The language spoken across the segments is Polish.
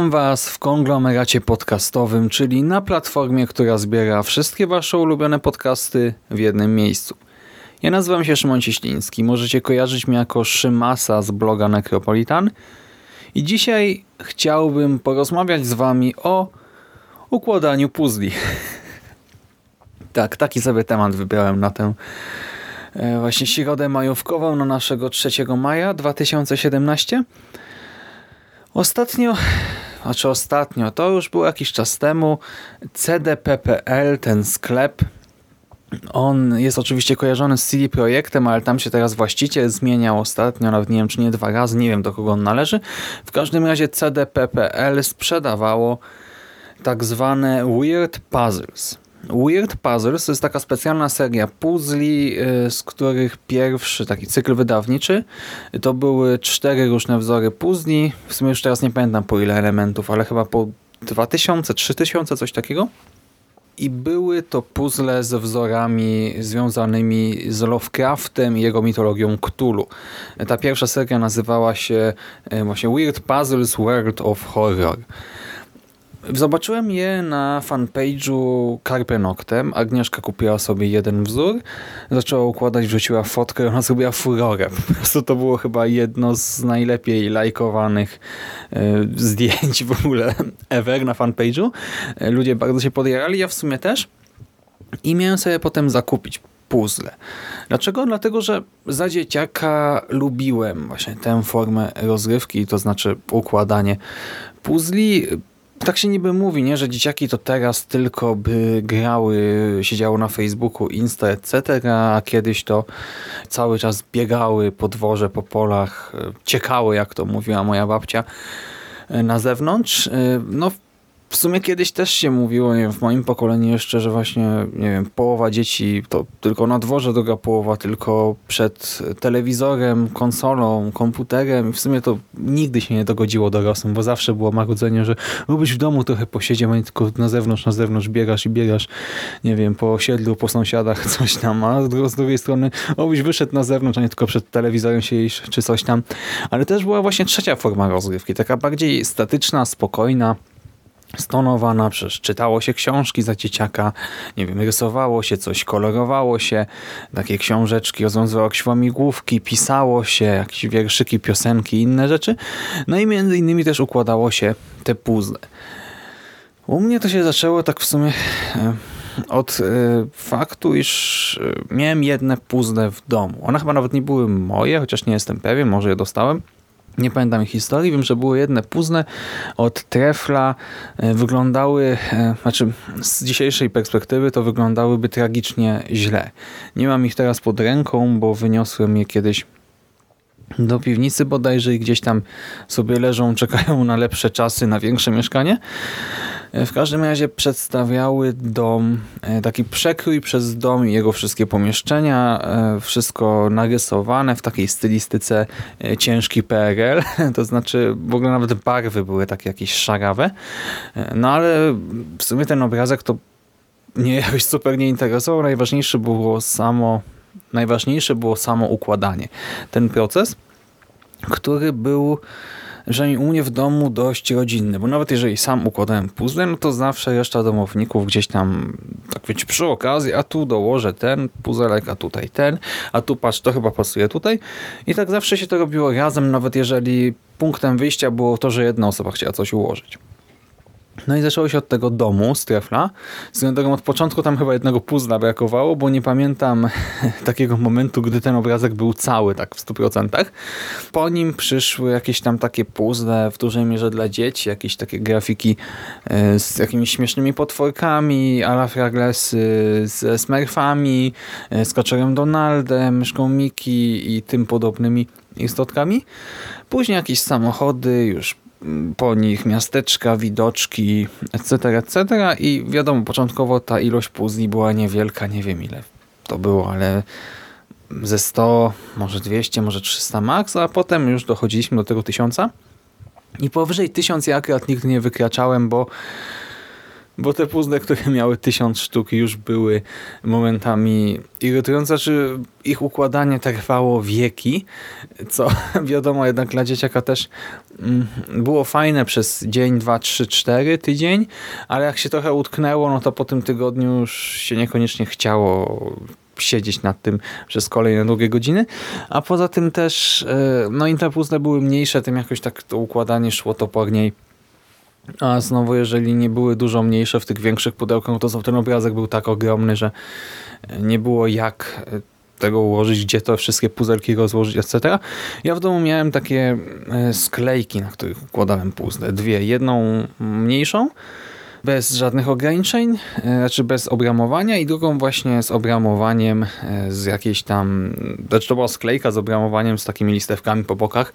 Witam Was w konglomeracie podcastowym, czyli na platformie, która zbiera wszystkie Wasze ulubione podcasty w jednym miejscu. Ja nazywam się Szymon Cieśliński. Możecie kojarzyć mnie jako Szymasa z bloga Necropolitan. I dzisiaj chciałbym porozmawiać z Wami o układaniu puzli. tak, taki sobie temat wybrałem na tę e, właśnie środę majówkową, na naszego 3 maja 2017. Ostatnio, znaczy ostatnio, to już było jakiś czas temu, CDPPL, ten sklep, on jest oczywiście kojarzony z CD Projektem, ale tam się teraz właściciel zmieniał ostatnio, nawet nie wiem czy nie dwa razy, nie wiem do kogo on należy. W każdym razie CDPPL sprzedawało tak zwane Weird Puzzles. Weird Puzzles to jest taka specjalna seria puzli, y, z których pierwszy taki cykl wydawniczy to były cztery różne wzory puzli. W sumie już teraz nie pamiętam po ile elementów, ale chyba po 2000, 3000, coś takiego. I były to puzzle ze wzorami związanymi z Lovecraftem i jego mitologią Cthulhu. Ta pierwsza seria nazywała się y, właśnie Weird Puzzles World of Horror. Zobaczyłem je na fanpage'u Carpe Noctem. Agnieszka kupiła sobie jeden wzór, zaczęła układać, wrzuciła fotkę i ona zrobiła furorę. Po prostu to było chyba jedno z najlepiej lajkowanych e, zdjęć w ogóle ever na fanpage'u. E, ludzie bardzo się podjarali, ja w sumie też. I miałem sobie potem zakupić puzzle. Dlaczego? Dlatego, że za dzieciaka lubiłem właśnie tę formę rozrywki, to znaczy układanie puzli tak się niby mówi, nie, że dzieciaki to teraz tylko by grały, siedziało na Facebooku, Insta, etc., a kiedyś to cały czas biegały po dworze, po polach, ciekały, jak to mówiła moja babcia, na zewnątrz. No w sumie kiedyś też się mówiło, nie wiem, w moim pokoleniu jeszcze, że właśnie, nie wiem, połowa dzieci to tylko na dworze, druga połowa tylko przed telewizorem, konsolą, komputerem w sumie to nigdy się nie dogodziło dorosłym, bo zawsze było marudzenie, że lubisz w domu trochę posiedzieć, a nie tylko na zewnątrz, na zewnątrz biegasz i biegasz, nie wiem, po osiedlu, po sąsiadach, coś tam, a z drugiej strony, obyś wyszedł na zewnątrz, a nie tylko przed telewizorem siedzisz, czy coś tam. Ale też była właśnie trzecia forma rozgrywki, taka bardziej statyczna, spokojna, stonowana, przecież czytało się książki za dzieciaka, nie wiem, rysowało się coś, kolorowało się, takie książeczki, rozwiązywało śłamigłówki, pisało się, jakieś wierszyki, piosenki, inne rzeczy. No i między innymi też układało się te puzzle. U mnie to się zaczęło tak w sumie e, od e, faktu, iż e, miałem jedne puzzle w domu. One chyba nawet nie były moje, chociaż nie jestem pewien, może je dostałem. Nie pamiętam ich historii, wiem, że były jedne puzzle od trefla, wyglądały, znaczy z dzisiejszej perspektywy to wyglądałyby tragicznie źle. Nie mam ich teraz pod ręką, bo wyniosłem je kiedyś do piwnicy bodajże i gdzieś tam sobie leżą, czekają na lepsze czasy, na większe mieszkanie. W każdym razie przedstawiały dom, taki przekrój przez dom i jego wszystkie pomieszczenia, wszystko narysowane w takiej stylistyce ciężki PRL, to znaczy w ogóle nawet barwy były takie jakieś szarawe, no ale w sumie ten obrazek to mnie jakoś super nie interesował. Najważniejsze było samo, najważniejsze było samo układanie. Ten proces, który był przynajmniej u mnie w domu dość rodzinny, bo nawet jeżeli sam układałem puzzle, no to zawsze reszta domowników gdzieś tam, tak wiecie, przy okazji, a tu dołożę ten puzelek, a tutaj ten, a tu patrz, to chyba pasuje tutaj. I tak zawsze się to robiło razem, nawet jeżeli punktem wyjścia było to, że jedna osoba chciała coś ułożyć. No i zaczęło się od tego domu z Trefla. Swoją drogą od początku tam chyba jednego puzla brakowało, bo nie pamiętam takiego momentu, gdy ten obrazek był cały, tak w 100%. Po nim przyszły jakieś tam takie puzzle w dużej mierze dla dzieci, jakieś takie grafiki e, z jakimiś śmiesznymi potworkami, ala fraglesy ze smurfami, e, z kaczorem Donaldem, myszką Miki i tym podobnymi istotkami. Później jakieś samochody, już po nich miasteczka, widoczki, etc., etc. I wiadomo, początkowo ta ilość puzli była niewielka, nie wiem ile to było, ale ze 100, może 200, może 300 max, a potem już dochodziliśmy do tego 1000. I powyżej 1000 ja akurat nigdy nie wykraczałem, bo bo te puzzle, które miały tysiąc sztuk już były momentami irytujące, czy ich układanie trwało wieki, co wiadomo jednak dla dzieciaka też mm, było fajne przez dzień, dwa, trzy, cztery tydzień, ale jak się trochę utknęło, no to po tym tygodniu już się niekoniecznie chciało siedzieć nad tym przez kolejne długie godziny, a poza tym też e, no i te puzzle były mniejsze, tym jakoś tak to układanie szło toporniej a znowu, jeżeli nie były dużo mniejsze w tych większych pudełkach, to ten obrazek był tak ogromny, że nie było jak tego ułożyć, gdzie to wszystkie puzelki rozłożyć, etc. Ja w domu miałem takie e, sklejki, na których układałem puzzle. Dwie. Jedną mniejszą, bez żadnych ograniczeń, e, znaczy bez obramowania i drugą właśnie z obramowaniem e, z jakiejś tam, znaczy to była sklejka z obramowaniem z takimi listewkami po bokach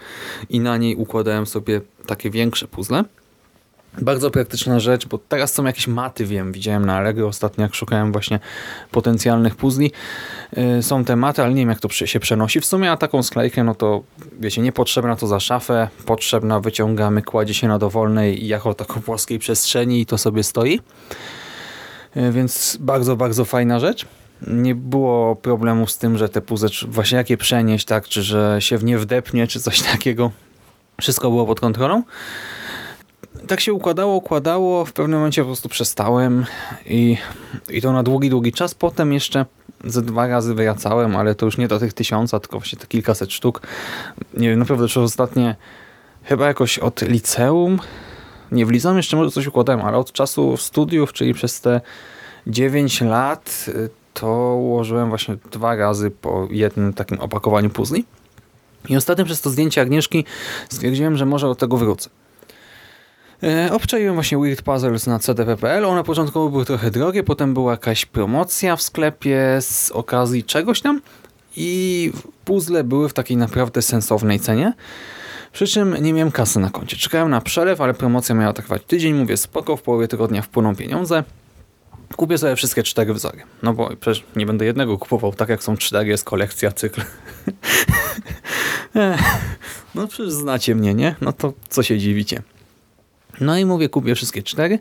i na niej układałem sobie takie większe puzzle. Bardzo praktyczna rzecz, bo teraz są jakieś maty, wiem, widziałem na Allegro ostatnio, jak szukałem właśnie potencjalnych puzli. Yy, są te maty, ale nie wiem, jak to się przenosi. W sumie a taką sklejkę, no to wiecie, niepotrzebna to za szafę, potrzebna wyciągamy, kładzie się na dowolnej jako taką płaskiej przestrzeni i to sobie stoi. Yy, więc bardzo, bardzo fajna rzecz. Nie było problemu z tym, że te puzzle, właśnie jakie przenieść, tak, czy że się w nie wdepnie, czy coś takiego. Wszystko było pod kontrolą tak się układało, układało, w pewnym momencie po prostu przestałem i, i to na długi, długi czas. Potem jeszcze ze dwa razy wracałem, ale to już nie do tych tysiąca, tylko właśnie te kilkaset sztuk. Nie wiem, naprawdę przez ostatnie chyba jakoś od liceum, nie w liceum jeszcze może coś układałem, ale od czasu studiów, czyli przez te 9 lat to ułożyłem właśnie dwa razy po jednym takim opakowaniu puzli. I ostatnio przez to zdjęcie Agnieszki stwierdziłem, że może od tego wrócę. E, obczaiłem właśnie Weird Puzzles na cdp.pl. One początkowo były trochę drogie, potem była jakaś promocja w sklepie z okazji czegoś tam i puzzle były w takiej naprawdę sensownej cenie. Przy czym nie miałem kasy na koncie. Czekałem na przelew, ale promocja miała trwać tydzień. Mówię, spoko, w połowie tygodnia wpłyną pieniądze. Kupię sobie wszystkie cztery wzory. No bo przecież nie będę jednego kupował, tak jak są cztery, jest kolekcja, cykl. no przecież znacie mnie, nie? No to co się dziwicie. No i mówię, kupię wszystkie cztery,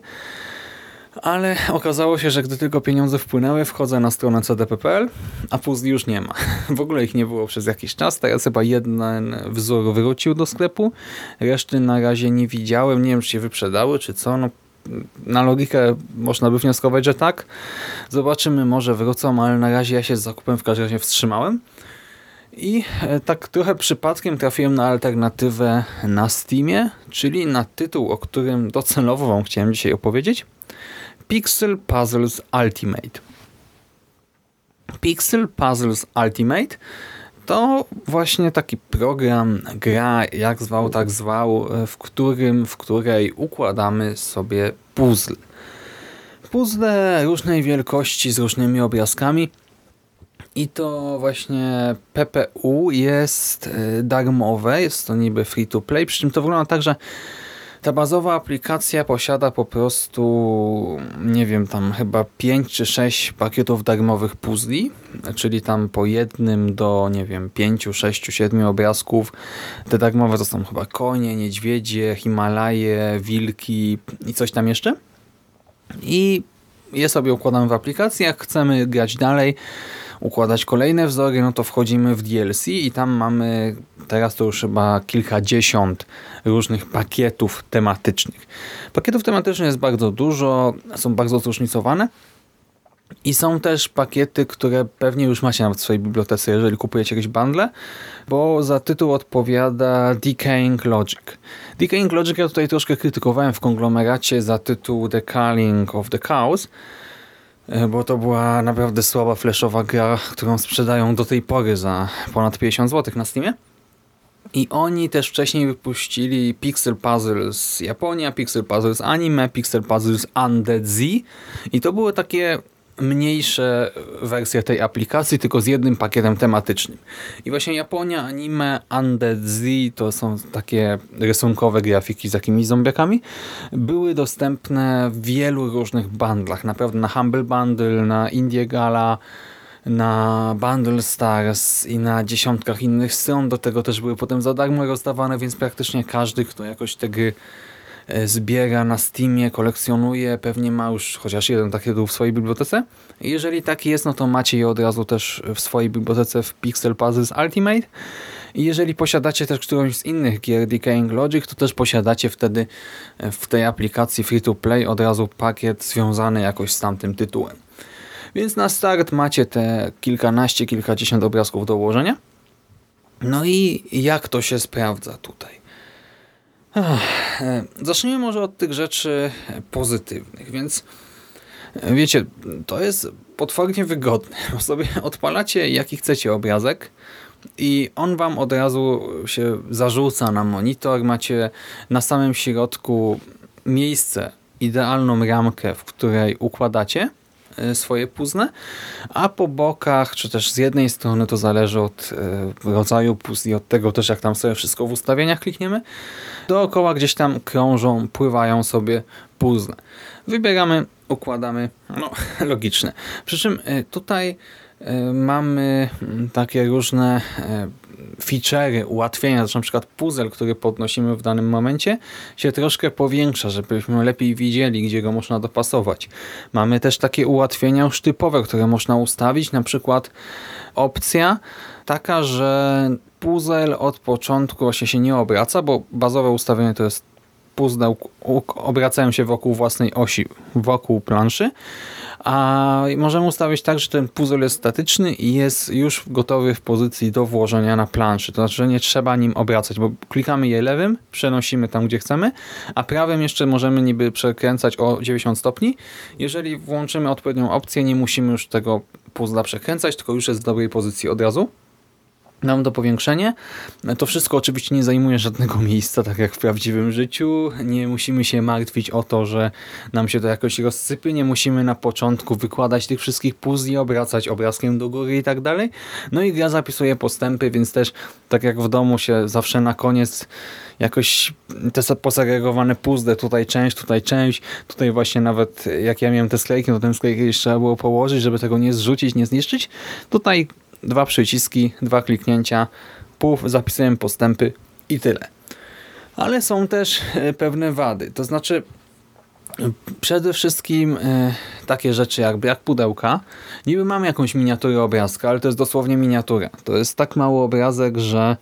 ale okazało się, że gdy tylko pieniądze wpłynęły, wchodzę na stronę cdp.pl, a puzli już nie ma. W ogóle ich nie było przez jakiś czas, teraz chyba jeden wzór wrócił do sklepu, reszty na razie nie widziałem, nie wiem czy się wyprzedały, czy co, no na logikę można by wnioskować, że tak. Zobaczymy, może wrócą, ale na razie ja się z zakupem w każdym razie wstrzymałem. I e, tak trochę przypadkiem trafiłem na alternatywę na Steamie, czyli na tytuł, o którym docelowo wam chciałem dzisiaj opowiedzieć. Pixel Puzzles Ultimate. Pixel Puzzles Ultimate to właśnie taki program, gra, jak zwał, tak zwał, e, w którym, w której układamy sobie puzzle. Puzzle różnej wielkości z różnymi obrazkami i to właśnie PPU jest y, darmowe, jest to niby free to play, przy czym to wygląda tak, że ta bazowa aplikacja posiada po prostu, nie wiem, tam chyba 5 czy 6 pakietów darmowych puzli, czyli tam po jednym do, nie wiem, 5, 6, 7 obrazków. Te darmowe to są chyba konie, niedźwiedzie, Himalaje, wilki i coś tam jeszcze. I je sobie układamy w aplikacji, jak chcemy grać dalej, układać kolejne wzory, no to wchodzimy w DLC i tam mamy teraz to już chyba kilkadziesiąt różnych pakietów tematycznych. Pakietów tematycznych jest bardzo dużo, są bardzo zróżnicowane. I są też pakiety, które pewnie już macie nawet w swojej bibliotece, jeżeli kupujecie jakieś bundle, bo za tytuł odpowiada Decaying Logic. Decaying Logic ja tutaj troszkę krytykowałem w konglomeracie za tytuł The Calling of the Cows, bo to była naprawdę słaba flashowa gra, którą sprzedają do tej pory za ponad 50 zł na Steamie. I oni też wcześniej wypuścili Pixel Puzzles Japonia, Pixel Puzzles Anime, Pixel Puzzles Undead Z i to były takie mniejsze wersje tej aplikacji, tylko z jednym pakietem tematycznym. I właśnie Japonia, anime, Undead Z to są takie rysunkowe grafiki z jakimiś zombiakami. Były dostępne w wielu różnych bundlach. Naprawdę na Humble Bundle, na Indie Gala, na Bundle Stars i na dziesiątkach innych stron. Do tego też były potem za darmo rozdawane, więc praktycznie każdy, kto jakoś te gry zbiera na Steamie, kolekcjonuje, pewnie ma już chociaż jeden taki tytuł w swojej bibliotece. Jeżeli taki jest, no to macie je od razu też w swojej bibliotece w Pixel Puzzles Ultimate. I jeżeli posiadacie też którąś z innych gier Decaying Logic, to też posiadacie wtedy e, w tej aplikacji free to play od razu pakiet związany jakoś z tamtym tytułem. Więc na start macie te kilkanaście, kilkadziesiąt obrazków do ułożenia. No i jak to się sprawdza tutaj? E, zacznijmy może od tych rzeczy pozytywnych, więc e, wiecie, to jest potwornie wygodne, bo sobie odpalacie jaki chcecie obrazek i on wam od razu się zarzuca na monitor, macie na samym środku miejsce, idealną ramkę, w której układacie swoje puzzle, a po bokach, czy też z jednej strony, to zależy od e, rodzaju puzzli, od tego też jak tam sobie wszystko w ustawieniach klikniemy, dookoła gdzieś tam krążą, pływają sobie puzzle. Wybieramy, układamy, no logiczne. Przy czym e, tutaj mamy takie różne feature'y, ułatwienia, na przykład puzzle, który podnosimy w danym momencie, się troszkę powiększa, żebyśmy lepiej widzieli, gdzie go można dopasować. Mamy też takie ułatwienia już typowe, które można ustawić, na przykład opcja taka, że puzzle od początku właśnie się nie obraca, bo bazowe ustawienie to jest puzzle obracają się wokół własnej osi, wokół planszy, a możemy ustawić tak, że ten puzzle jest statyczny i jest już gotowy w pozycji do włożenia na planszy. To znaczy, że nie trzeba nim obracać, bo klikamy je lewym, przenosimy tam, gdzie chcemy, a prawym jeszcze możemy niby przekręcać o 90 stopni. Jeżeli włączymy odpowiednią opcję, nie musimy już tego puzzla przekręcać, tylko już jest w dobrej pozycji od razu nam do powiększenia. To wszystko oczywiście nie zajmuje żadnego miejsca, tak jak w prawdziwym życiu. Nie musimy się martwić o to, że nam się to jakoś rozsypie. Nie musimy na początku wykładać tych wszystkich puzli, obracać obrazkiem do góry i tak dalej. No i gra zapisuje postępy, więc też tak jak w domu się zawsze na koniec jakoś te posegregowane puzzle, tutaj część, tutaj część, tutaj właśnie nawet jak ja miałem te sklejki, to ten sklejki jeszcze trzeba było położyć, żeby tego nie zrzucić, nie zniszczyć. Tutaj dwa przyciski, dwa kliknięcia, puf, zapisujemy postępy i tyle. Ale są też e, pewne wady, to znaczy Przede wszystkim e, takie rzeczy jak brak pudełka. Niby mam jakąś miniaturę obrazka, ale to jest dosłownie miniatura. To jest tak mały obrazek, że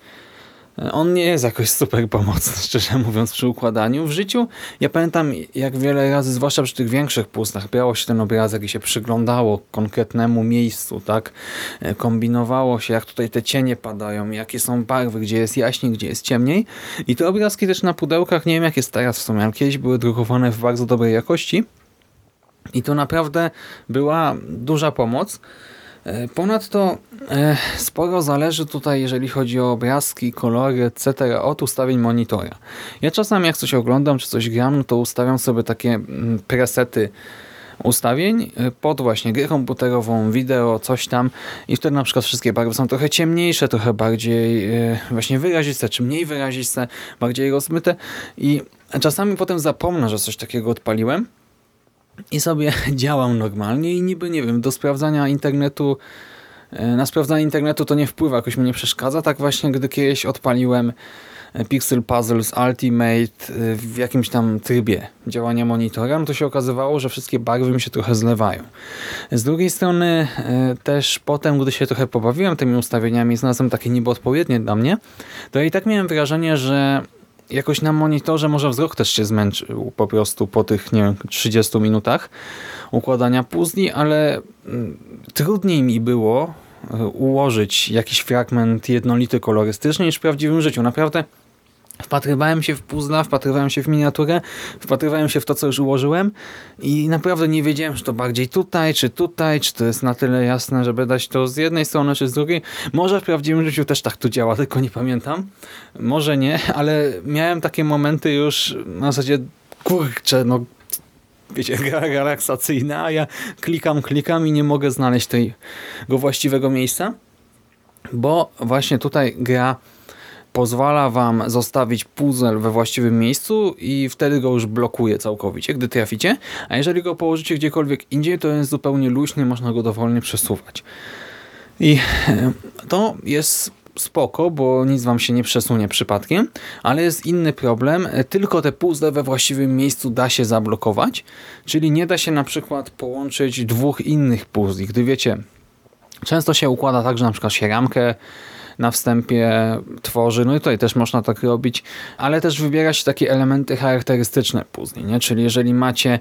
on nie jest jakoś super pomocny, szczerze mówiąc, przy układaniu. W życiu ja pamiętam, jak wiele razy, zwłaszcza przy tych większych pustach, brało się ten obrazek i się przyglądało konkretnemu miejscu, tak? E, kombinowało się, jak tutaj te cienie padają, jakie są barwy, gdzie jest jaśniej, gdzie jest ciemniej. I te obrazki też na pudełkach, nie wiem jak jest teraz w sumie, ale kiedyś były drukowane w bardzo dobrej jakości. I to naprawdę była duża pomoc. E, ponadto e, sporo zależy tutaj, jeżeli chodzi o obrazki, kolory, etc. od ustawień monitora. Ja czasami jak coś oglądam, czy coś gram, no to ustawiam sobie takie mm, presety ustawień e, pod właśnie grę komputerową, wideo, coś tam i wtedy na przykład wszystkie barwy są trochę ciemniejsze, trochę bardziej właśnie wyraziste, czy mniej wyraziste, bardziej rozmyte i czasami potem zapomnę, że coś takiego odpaliłem i sobie działam normalnie i niby, nie wiem, do sprawdzania internetu e, na sprawdzanie internetu to nie wpływa, jakoś mi nie przeszkadza. Tak właśnie, gdy kiedyś odpaliłem Pixel Puzzles Ultimate y, w jakimś tam trybie działania monitora, no to się okazywało, że wszystkie barwy mi się trochę zlewają. Z drugiej strony też potem, gdy się trochę pobawiłem tymi ustawieniami, znalazłem takie niby odpowiednie dla mnie, to i tak miałem wrażenie, że jakoś na monitorze może wzrok też się zmęczył po prostu po tych, nie wiem, 30 minutach układania puzli, ale mm, trudniej mi było e, ułożyć jakiś fragment jednolity kolorystycznie niż w prawdziwym życiu. Naprawdę Wpatrywałem się w puzzla, wpatrywałem się w miniaturę, wpatrywałem się w to, co już ułożyłem i naprawdę nie wiedziałem, czy to bardziej tutaj, czy tutaj, czy to jest na tyle jasne, żeby dać to z jednej strony, czy z drugiej. Może w prawdziwym życiu też tak to działa, tylko nie pamiętam. Może nie, ale miałem takie momenty już na zasadzie, kurczę, no wiecie, gra relaksacyjna, a ja klikam, klikam i nie mogę znaleźć tego właściwego miejsca, bo właśnie tutaj gra pozwala wam zostawić puzzle we właściwym miejscu i wtedy go już blokuje całkowicie, gdy traficie, a jeżeli go położycie gdziekolwiek indziej, to jest zupełnie luźny, można go dowolnie przesuwać. I e, to jest spoko, bo nic wam się nie przesunie przypadkiem, ale jest inny problem, tylko te puzzle we właściwym miejscu da się zablokować, czyli nie da się na przykład połączyć dwóch innych puzli. Gdy wiecie, często się układa tak, że na przykład się ramkę na wstępie tworzy. No i tutaj też można tak robić, ale też wybierać takie elementy charakterystyczne puzli, nie? Czyli jeżeli macie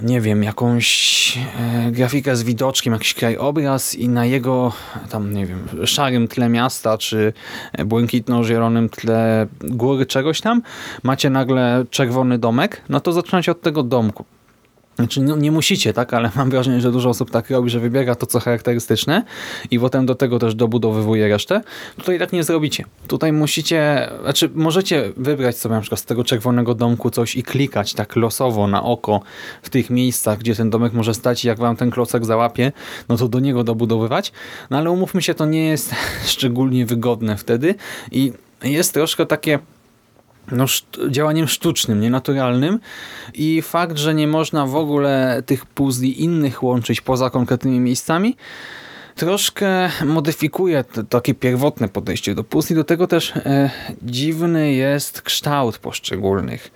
nie wiem, jakąś e, grafikę z widoczkiem, jakiś krajobraz i na jego tam, nie wiem, szarym tle miasta, czy błękitno-zielonym tle góry czegoś tam, macie nagle czerwony domek, no to zaczynać od tego domku. Znaczy, no, nie musicie, tak, ale mam wrażenie, że dużo osób tak robi, że wybiera to, co charakterystyczne i potem do tego też dobudowywuje resztę. Tutaj tak nie zrobicie. Tutaj musicie, znaczy możecie wybrać sobie na przykład z tego czerwonego domku coś i klikać tak losowo na oko w tych miejscach, gdzie ten domek może stać i jak wam ten klocek załapie, no to do niego dobudowywać. No ale umówmy się, to nie jest szczególnie wygodne wtedy i jest troszkę takie no, działaniem sztucznym, nienaturalnym i fakt, że nie można w ogóle tych puzli innych łączyć poza konkretnymi miejscami, troszkę modyfikuje takie pierwotne podejście do puzli. Do tego też e, dziwny jest kształt poszczególnych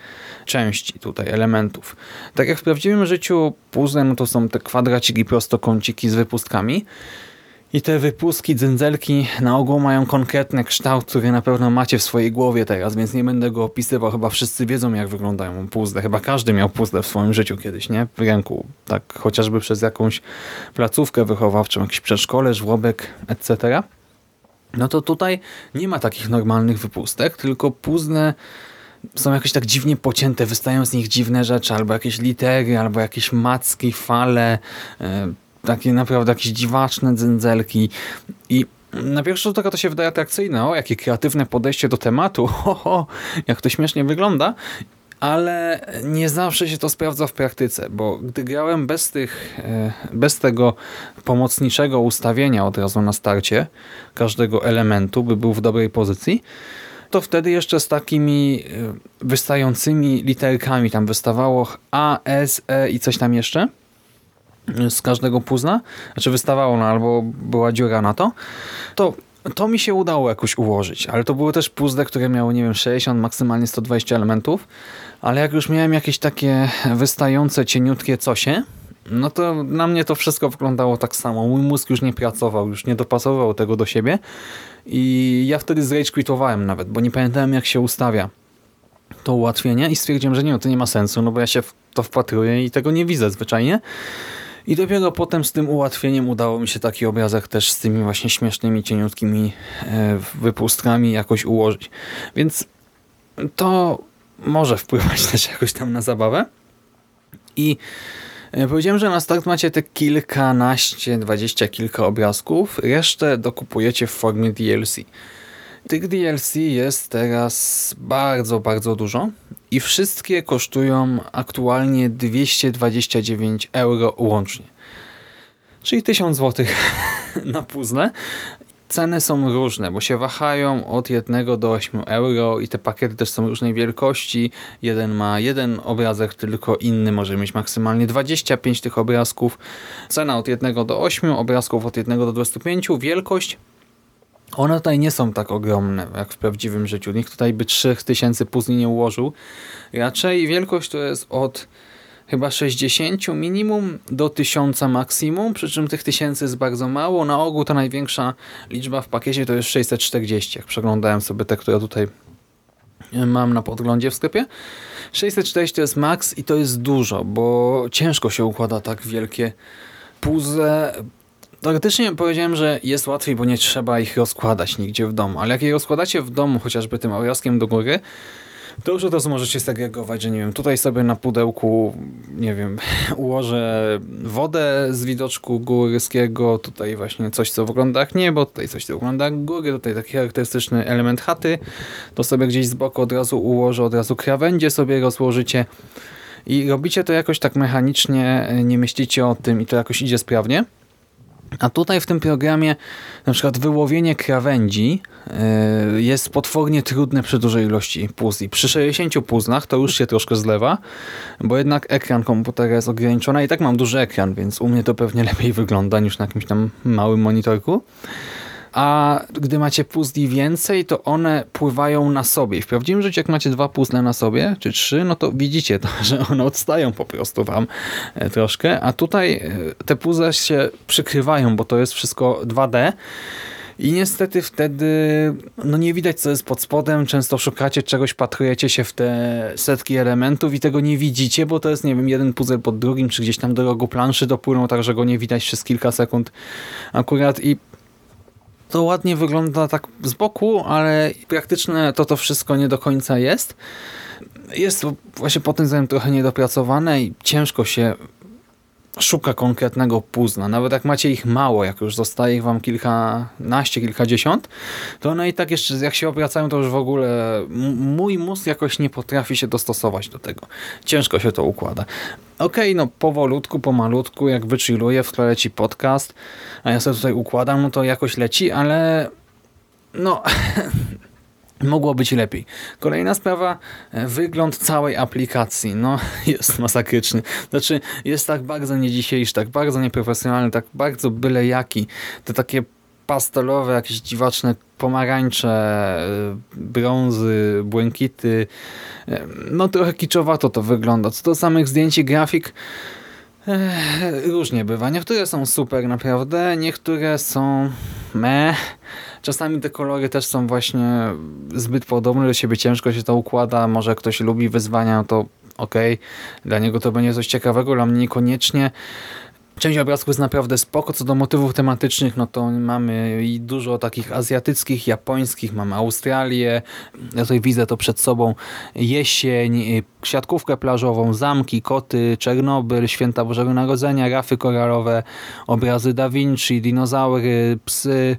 części tutaj, elementów. Tak jak w prawdziwym życiu puzzle, no to są te kwadraciki, prostokąciki z wypustkami, i te wypustki, dzędzelki na ogół mają konkretny kształt, który na pewno macie w swojej głowie teraz, więc nie będę go opisywał. Chyba wszyscy wiedzą, jak wyglądają puzzle. Chyba każdy miał puzzle w swoim życiu kiedyś, nie? W ręku. Tak chociażby przez jakąś placówkę wychowawczą, jakiś przedszkole, żłobek, etc. No to tutaj nie ma takich normalnych wypustek, tylko puzzle są jakoś tak dziwnie pocięte, wystają z nich dziwne rzeczy, albo jakieś litery, albo jakieś macki, fale, yy, takie naprawdę jakieś dziwaczne dzędzelki i na pierwszy rzut oka to się wydaje atrakcyjne. O, jakie kreatywne podejście do tematu. Ho, ho, jak to śmiesznie wygląda. Ale nie zawsze się to sprawdza w praktyce, bo gdy grałem bez, tych, e, bez tego pomocniczego ustawienia od razu na starcie każdego elementu, by był w dobrej pozycji, to wtedy jeszcze z takimi e, wystającymi literkami tam wystawało A, S, E i coś tam jeszcze – z każdego puzna, znaczy wystawało, no, albo była dziura na to, to to mi się udało jakoś ułożyć, ale to były też puzzle, które miały, nie wiem, 60, maksymalnie 120 elementów, ale jak już miałem jakieś takie wystające, cieniutkie cosie, no to na mnie to wszystko wyglądało tak samo. Mój mózg już nie pracował, już nie dopasował tego do siebie i ja wtedy zrage quitowałem nawet, bo nie pamiętałem jak się ustawia to ułatwienie i stwierdziłem, że nie, no to nie ma sensu, no bo ja się w to wpatruję i tego nie widzę zwyczajnie. I dopiero potem z tym ułatwieniem udało mi się taki obrazek też z tymi właśnie śmiesznymi, cieniutkimi e, wypustkami jakoś ułożyć. Więc to może wpływać też jakoś tam na zabawę. I e, powiedziałem, że na start macie te kilkanaście, dwadzieścia kilka obrazków, resztę dokupujecie w formie DLC. Tych DLC jest teraz bardzo, bardzo dużo i wszystkie kosztują aktualnie 229 euro łącznie. Czyli 1000 zł na puzzle. Ceny są różne, bo się wahają od 1 do 8 euro i te pakiety też są różnej wielkości. Jeden ma jeden obrazek, tylko inny może mieć maksymalnie 25 tych obrazków. Cena od 1 do 8, obrazków od 1 do 25, wielkość One tutaj nie są tak ogromne jak w prawdziwym życiu. Nikt tutaj by 3000 puzli nie ułożył. Raczej wielkość to jest od chyba 60 minimum do 1000 maksimum, przy czym tych tysięcy jest bardzo mało. Na ogół ta największa liczba w pakiecie to jest 640, jak przeglądałem sobie te, które tutaj mam na podglądzie w sklepie. 640 to jest max i to jest dużo, bo ciężko się układa tak wielkie puzzle. Teoretycznie powiedziałem, że jest łatwiej, bo nie trzeba ich rozkładać nigdzie w domu, ale jak je rozkładacie w domu, chociażby tym obrazkiem do góry, to już od razu możecie segregować, że nie wiem, tutaj sobie na pudełku, nie wiem, ułożę wodę z widoczku górskiego, tutaj właśnie coś, co wygląda jak niebo, tutaj coś, co wygląda jak góry, tutaj taki charakterystyczny element chaty, to sobie gdzieś z boku od razu ułożę, od razu krawędzie sobie rozłożycie i robicie to jakoś tak mechanicznie, nie myślicie o tym i to jakoś idzie sprawnie. A tutaj w tym programie na przykład wyłowienie krawędzi yy, jest potwornie trudne przy dużej ilości puzli. Przy 60 puzzlach to już się troszkę zlewa, bo jednak ekran komputera jest ograniczony i tak mam duży ekran, więc u mnie to pewnie lepiej wygląda niż na jakimś tam małym monitorku a gdy macie puzli więcej, to one pływają na sobie. W prawdziwym życiu, jak macie dwa puzzle na sobie, czy trzy, no to widzicie to, że one odstają po prostu wam e, troszkę, a tutaj e, te puzzle się przykrywają, bo to jest wszystko 2D. I niestety wtedy no nie widać, co jest pod spodem. Często szukacie czegoś, patrujecie się w te setki elementów i tego nie widzicie, bo to jest, nie wiem, jeden puzzle pod drugim, czy gdzieś tam do rogu planszy dopłyną, tak że go nie widać przez kilka sekund akurat. I to ładnie wygląda tak z boku, ale praktyczne to to wszystko nie do końca jest. Jest właśnie pod tym względem trochę niedopracowane i ciężko się szuka konkretnego puzla. Nawet jak macie ich mało, jak już zostaje ich wam kilkanaście, kilkadziesiąt, to one i tak jeszcze, jak się obracają, to już w ogóle mój mózg jakoś nie potrafi się dostosować do tego. Ciężko się to układa. Okej, okay, no powolutku, pomalutku, jak wychilluję, w tle leci podcast, a ja sobie tutaj układam, no to jakoś leci, ale no Mogło być lepiej. Kolejna sprawa, e, wygląd całej aplikacji. No, jest masakryczny. Znaczy, jest tak bardzo nie dzisiejszy, tak bardzo nieprofesjonalny, tak bardzo byle jaki. Te takie pastelowe, jakieś dziwaczne pomarańcze, e, brązy, błękity. E, no trochę kiczowato to wygląda. Co do samych zdjęć i grafik, różnie bywa. Niektóre są super naprawdę, niektóre są meh. Czasami te kolory też są właśnie zbyt podobne do siebie, ciężko się to układa. Może ktoś lubi wyzwania, no to okay. dla niego to będzie coś ciekawego, dla mnie niekoniecznie. Część obrazków jest naprawdę spoko. Co do motywów tematycznych, no to mamy i dużo takich azjatyckich, japońskich, mamy Australię, ja tutaj widzę to przed sobą, jesień, siatkówkę plażową, zamki, koty, Czernobyl, święta Bożego Narodzenia, rafy koralowe, obrazy Da Vinci, dinozaury, psy,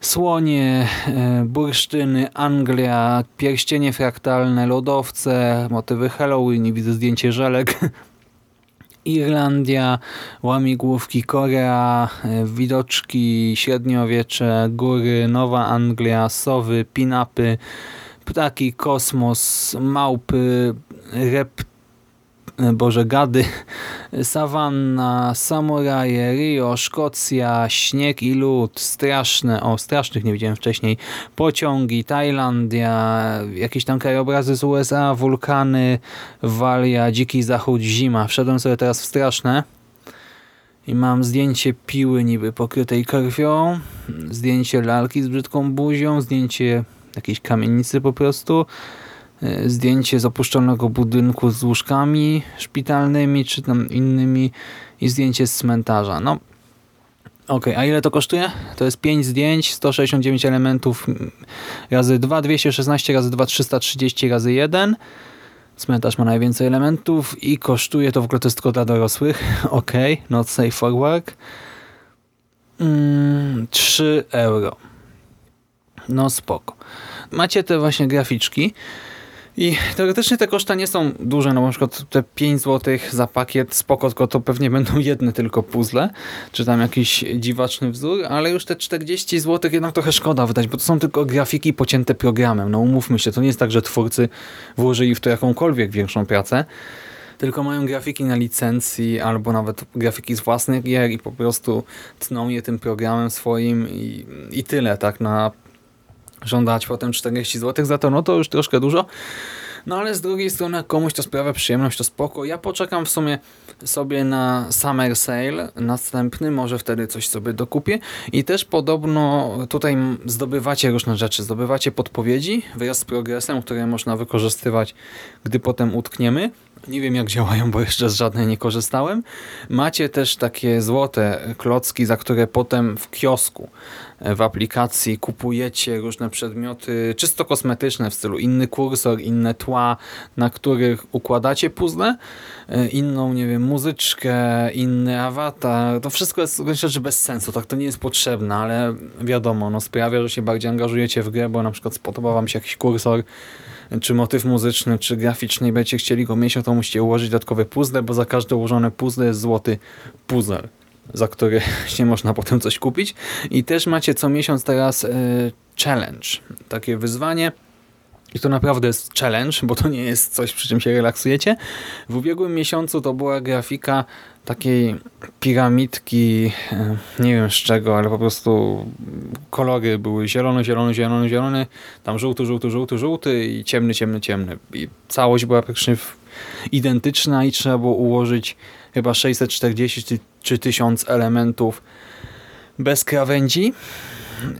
słonie, e, bursztyny, Anglia, pierścienie fraktalne, lodowce, motywy Halloween widzę zdjęcie żelek. Irlandia, łamigłówki, Korea, e, widoczki, średniowiecze, góry, Nowa Anglia, sowy, pinapy, ptaki, kosmos, małpy, repty, Boże Gady, Sawanna, Samuraje, Rio, Szkocja, Śnieg i Lód, straszne, o strasznych nie widziałem wcześniej, pociągi, Tajlandia, jakieś tam krajobrazy z USA, wulkany, Walia, Dziki Zachód, zima. Wszedłem sobie teraz w straszne. I mam zdjęcie piły niby pokrytej krwią, zdjęcie lalki z brzydką buzią, zdjęcie jakiejś kamienicy po prostu, zdjęcie z opuszczonego budynku z łóżkami szpitalnymi czy tam innymi i zdjęcie z cmentarza. No, ok, a ile to kosztuje? To jest 5 zdjęć, 169 elementów razy 2, 216 razy 2, 330 razy 1. Cmentarz ma najwięcej elementów i kosztuje, to w ogóle to jest tylko dla dorosłych. Ok, not safe for work. Mm, 3 euro. No spoko. Macie te właśnie graficzki. I teoretycznie te koszta nie są duże, no na przykład te 5 zł za pakiet spoko, tylko to pewnie będą jedne tylko puzzle, czy tam jakiś dziwaczny wzór, ale już te 40 zł jednak trochę szkoda wydać, bo to są tylko grafiki pocięte programem. No umówmy się, to nie jest tak, że twórcy włożyli w to jakąkolwiek większą pracę. tylko mają grafiki na licencji albo nawet grafiki z własnych gier i po prostu tną je tym programem swoim i, i tyle, tak, na żądać potem 40 zł za to, no to już troszkę dużo. No ale z drugiej strony, komuś to sprawia przyjemność, to spoko. Ja poczekam w sumie sobie na Summer Sale następny, może wtedy coś sobie dokupię. I też podobno tutaj zdobywacie różne rzeczy, zdobywacie podpowiedzi wraz z progresem, które można wykorzystywać, gdy potem utkniemy. Nie wiem jak działają, bo jeszcze z żadnej nie korzystałem. Macie też takie złote klocki, za które potem w kiosku w aplikacji kupujecie różne przedmioty czysto kosmetyczne w stylu inny kursor, inne tła, na których układacie puzzle, e, inną, nie wiem, muzyczkę, inny awatar. To wszystko jest rzeczy bez sensu, tak to nie jest potrzebne, ale wiadomo, no sprawia, że się bardziej angażujecie w grę, bo na przykład spodoba wam się jakiś kursor, czy motyw muzyczny, czy graficzny i będziecie chcieli go mieć, no to musicie ułożyć dodatkowe puzzle, bo za każde ułożone puzzle jest złoty puzzle za które się można potem coś kupić. I też macie co miesiąc teraz y, challenge, takie wyzwanie. I to naprawdę jest challenge, bo to nie jest coś, przy czym się relaksujecie. W ubiegłym miesiącu to była grafika takiej piramidki, e, nie wiem z czego, ale po prostu kolory były zielony, zielony, zielony, zielony, tam żółty, żółty, żółty, żółty i ciemny, ciemny, ciemny. I całość była praktycznie identyczna i trzeba było ułożyć chyba 640 czy 1000 elementów bez krawędzi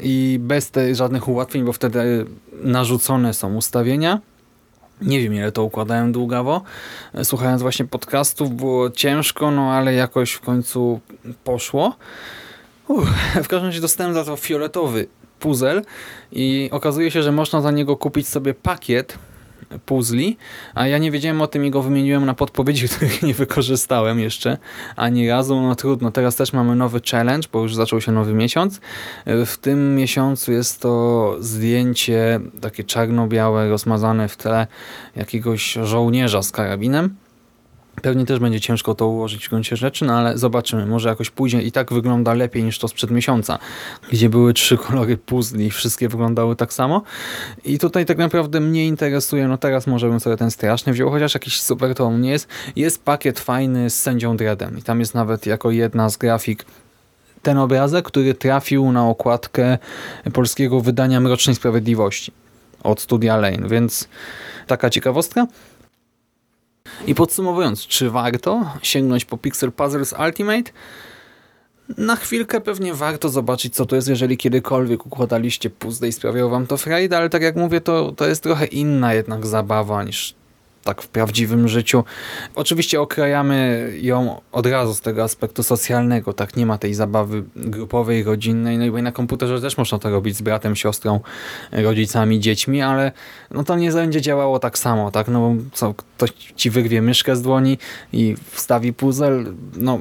i bez te, żadnych ułatwień, bo wtedy narzucone są ustawienia. Nie wiem, ile to układałem długawo. Słuchając właśnie podcastów, było ciężko, no ale jakoś w końcu poszło. Uff, w każdym razie dostałem za to fioletowy puzzle i okazuje się, że można za niego kupić sobie pakiet puzli, a ja nie wiedziałem o tym i go wymieniłem na podpowiedzi, których nie wykorzystałem jeszcze ani razu. No trudno, teraz też mamy nowy challenge, bo już zaczął się nowy miesiąc. W tym miesiącu jest to zdjęcie takie czarno-białe, rozmazane w tle jakiegoś żołnierza z karabinem. Pewnie też będzie ciężko to ułożyć w gruncie rzeczy, no ale zobaczymy. Może jakoś później i tak wygląda lepiej niż to sprzed miesiąca, gdzie były trzy kolory puzli i wszystkie wyglądały tak samo. I tutaj tak naprawdę mnie interesuje, no teraz może bym sobie ten straszny wziął, chociaż jakiś super to on nie jest. Jest pakiet fajny z sędzią Dreadem i tam jest nawet jako jedna z grafik ten obrazek, który trafił na okładkę polskiego wydania Mrocznej Sprawiedliwości od Studia Lane, więc taka ciekawostka. I podsumowując, czy warto sięgnąć po Pixel Puzzles Ultimate? Na chwilkę pewnie warto zobaczyć, co to jest, jeżeli kiedykolwiek układaliście puzzle i sprawiało wam to frajdę, ale tak jak mówię, to, to jest trochę inna jednak zabawa niż tak w prawdziwym życiu. Oczywiście okrajamy ją od razu z tego aspektu socjalnego, tak nie ma tej zabawy grupowej, rodzinnej, no i na komputerze też można to robić z bratem, siostrą, rodzicami, dziećmi, ale no to nie będzie działało tak samo, tak, no co, ktoś ci wyrwie myszkę z dłoni i wstawi puzzle, no,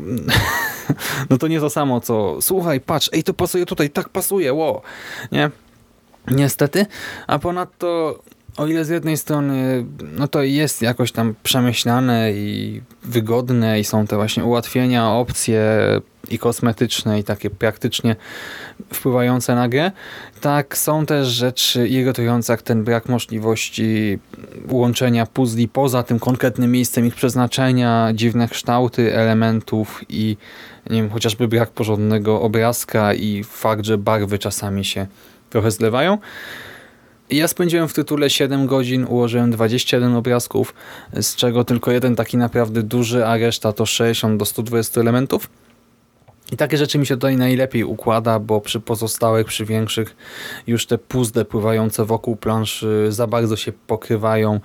no to nie to samo, co słuchaj, patrz, ej, to pasuje tutaj, tak pasuje, ło, nie? Niestety, a ponadto o ile z jednej strony no to jest jakoś tam przemyślane i wygodne i są te właśnie ułatwienia, opcje i kosmetyczne i takie praktycznie wpływające na grę, tak są też rzeczy irytujące jak ten brak możliwości łączenia puzli poza tym konkretnym miejscem ich przeznaczenia, dziwne kształty elementów i nie wiem, chociażby brak porządnego obrazka i fakt, że barwy czasami się trochę zlewają. Ja spędziłem w tytule 7 godzin, ułożyłem 21 obrazków, z czego tylko jeden taki naprawdę duży, a reszta to 60 do 120 elementów. I takie rzeczy mi się tutaj najlepiej układa, bo przy pozostałych, przy większych już te puzzle pływające wokół planszy za bardzo się pokrywają,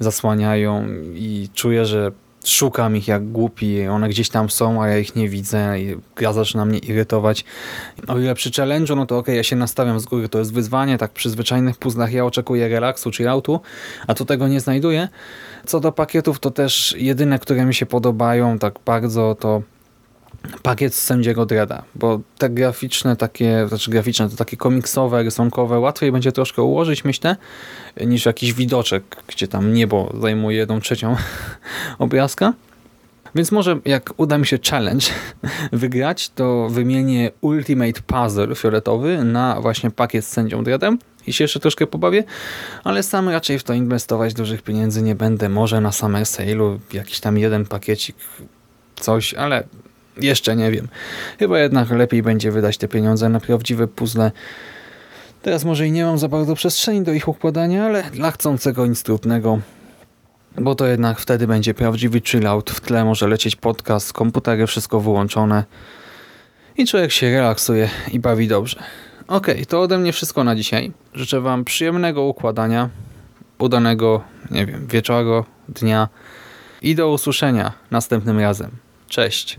zasłaniają i czuję, że szukam ich jak głupi, one gdzieś tam są, a ja ich nie widzę i gra zaczyna mnie irytować. O ile przy challenge'u, no to ok, ja się nastawiam z góry, to jest wyzwanie, tak przy zwyczajnych puzzlach ja oczekuję relaksu czy autu, a tu tego nie znajduję. Co do pakietów, to też jedyne, które mi się podobają tak bardzo, to pakiet z sędziego Dreda, bo te graficzne, takie, znaczy graficzne, to takie komiksowe, rysunkowe, łatwiej będzie troszkę ułożyć, myślę, niż jakiś widoczek, gdzie tam niebo zajmuje jedną trzecią obrazka. Więc może jak uda mi się challenge wygrać, to wymienię Ultimate Puzzle fioletowy na właśnie pakiet z sędzią Dreadem i się jeszcze troszkę pobawię, ale sam raczej w to inwestować dużych pieniędzy nie będę. Może na Summer Sale'u jakiś tam jeden pakiecik, coś, ale jeszcze nie wiem. Chyba jednak lepiej będzie wydać te pieniądze na prawdziwe puzzle. Teraz może i nie mam za bardzo przestrzeni do ich układania, ale dla chcącego nic trudnego bo to jednak wtedy będzie prawdziwy chillout. W tle może lecieć podcast, komputery, wszystko wyłączone i człowiek się relaksuje i bawi dobrze. Ok, to ode mnie wszystko na dzisiaj. Życzę Wam przyjemnego układania, udanego, nie wiem, wieczoru, dnia i do usłyszenia następnym razem. Cześć!